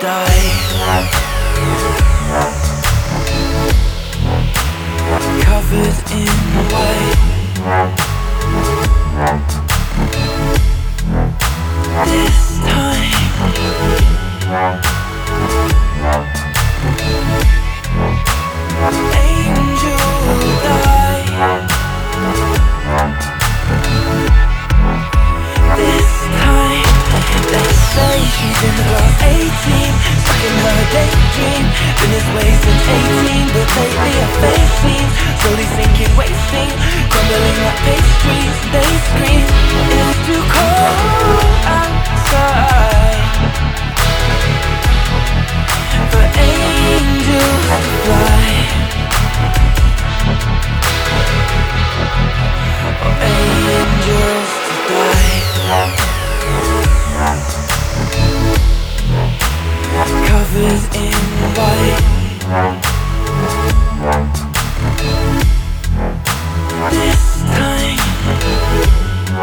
die. Covered in white. scene Slowly sinking, wasting Crumbling like pastries They scream It's too cold.